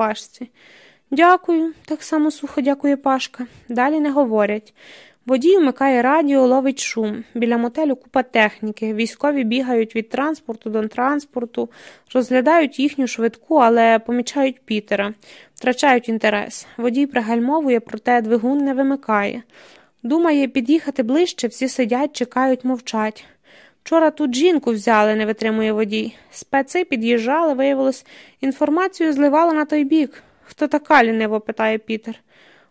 пашці. Дякую, так само сухо дякує Пашка. Далі не говорять. Водій вмикає радіо, ловить шум. Біля мотелю купа техніки. Військові бігають від транспорту до транспорту, розглядають їхню швидку, але помічають Пітера, втрачають інтерес. Водій пригальмовує, проте двигун не вимикає. Думає, під'їхати ближче, всі сидять, чекають, мовчать. Вчора тут жінку взяли, не витримує водій. Специ під'їжджали, виявилось, інформацію зливали на той бік. Хто така ліниво? питає Пітер.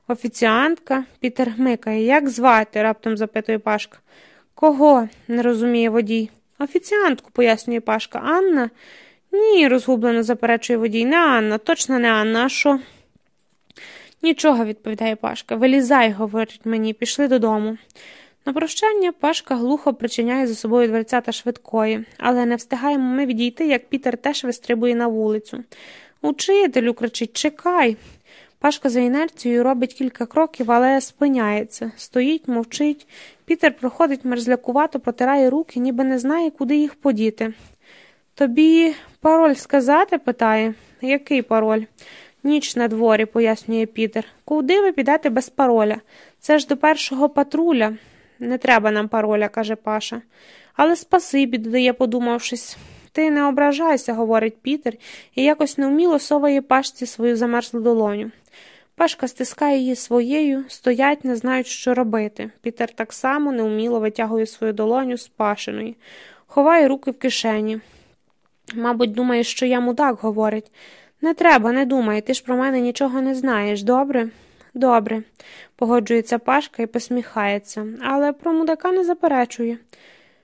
Офіціантка, Пітер гмикає. Як звати? раптом запитує Пашка. Кого? не розуміє водій. Офіціантку, пояснює Пашка. Анна? Ні, розгублено заперечує водій. Не Анна, точно не Анна, а що? Нічого, відповідає Пашка. Вилізай, говорить мені, пішли додому. На прощання Пашка глухо причиняє за собою дверцята швидкої, але не встигаємо ми відійти, як Пітер теж вистрибує на вулицю. Учителю, кричить, чекай. Пашка за інерцією робить кілька кроків, але спиняється. Стоїть, мовчить. Пітер проходить мерзлякувато, протирає руки, ніби не знає, куди їх подіти. Тобі пароль сказати? питає. Який пароль? Ніч на дворі, пояснює Пітер. Куди ви підете без пароля? Це ж до першого патруля. Не треба нам пароля, каже Паша. Але спасибі, додає, подумавшись. Ти не ображайся, говорить Пітер, і якось невміло соває пашці свою замерзлу долоню. Пашка стискає її своєю, стоять, не знають, що робити. Пітер так само неуміло витягує свою долоню з пашиної, ховає руки в кишені. Мабуть, думає, що я мудак, говорить. Не треба, не думай, ти ж про мене нічого не знаєш, добре? Добре, погоджується Пашка і посміхається, але про мудака не заперечує.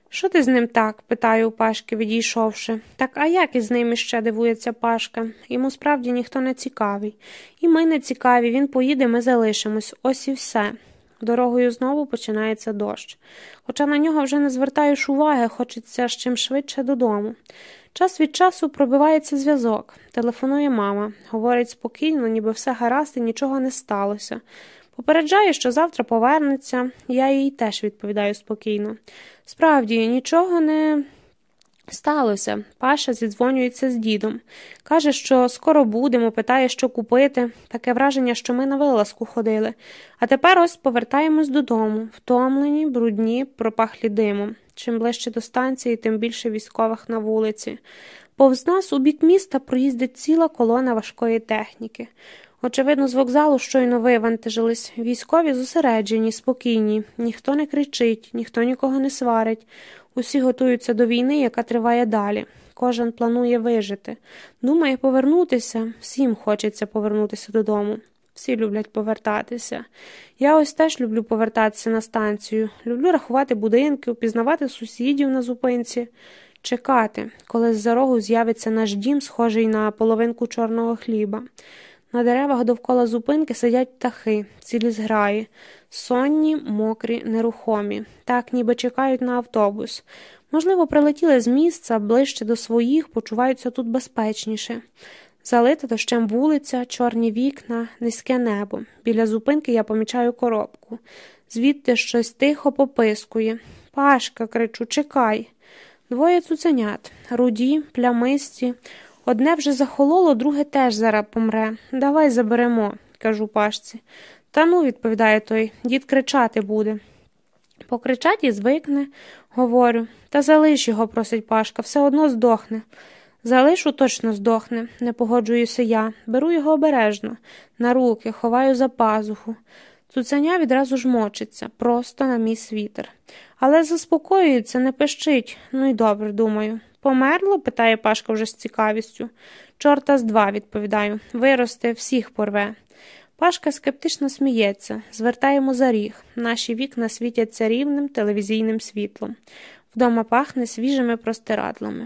Що ти з ним так? питає у Пашки, відійшовши. Так а як із ним іще дивується Пашка? Йому справді ніхто не цікавий. І ми не цікаві, він поїде, ми залишимось. Ось і все. Дорогою знову починається дощ. Хоча на нього вже не звертаєш уваги, хочеться з чим швидше додому. Час від часу пробивається зв'язок. Телефонує мама, говорить спокійно, ніби все гаразд і нічого не сталося. Попереджає, що завтра повернеться, я їй теж відповідаю спокійно. Справді, нічого не сталося. Паша зідзвонюється з дідом. Каже, що скоро будемо, питає, що купити. Таке враження, що ми на вилазку ходили. А тепер ось повертаємось додому, втомлені, брудні, пропахлі димом. Чим ближче до станції, тим більше військових на вулиці. Повз нас у бік міста проїздить ціла колона важкої техніки. Очевидно, з вокзалу щойно вивантажились. Військові зосереджені, спокійні, ніхто не кричить, ніхто нікого не сварить. Усі готуються до війни, яка триває далі. Кожен планує вижити. Думає повернутися, всім хочеться повернутися додому. Всі люблять повертатися. Я ось теж люблю повертатися на станцію, люблю рахувати будинки, упізнавати сусідів на зупинці, чекати, коли з за рогу з'явиться наш дім, схожий на половинку чорного хліба. На деревах довкола зупинки сидять птахи, цілі зграї, сонні, мокрі, нерухомі, так ніби чекають на автобус. Можливо, прилетіли з місця ближче до своїх, почуваються тут безпечніше. Залита дощем вулиця, чорні вікна, низьке небо. Біля зупинки я помічаю коробку. Звідти щось тихо попискує. Пашка, кричу, чекай. Двоє цуценят, руді, плямисті. Одне вже захололо, друге теж зараз помре. Давай заберемо, кажу пашці. Та ну, відповідає той, дід кричати буде. Покричать і звикне, говорю. Та залиш його, просить Пашка, все одно здохне. Залишу точно здохне, не погоджуюся я. Беру його обережно, на руки, ховаю за пазуху. Цуценя відразу ж мочиться, просто на мій світер. Але заспокоюється, не пищить. Ну й добре, думаю. Померло? питає Пашка вже з цікавістю. Чорта з два, відповідаю. Виросте, всіх порве. Пашка скептично сміється, звертаємо за ріг. Наші вікна світяться рівним телевізійним світлом. Вдома пахне свіжими простирадлами.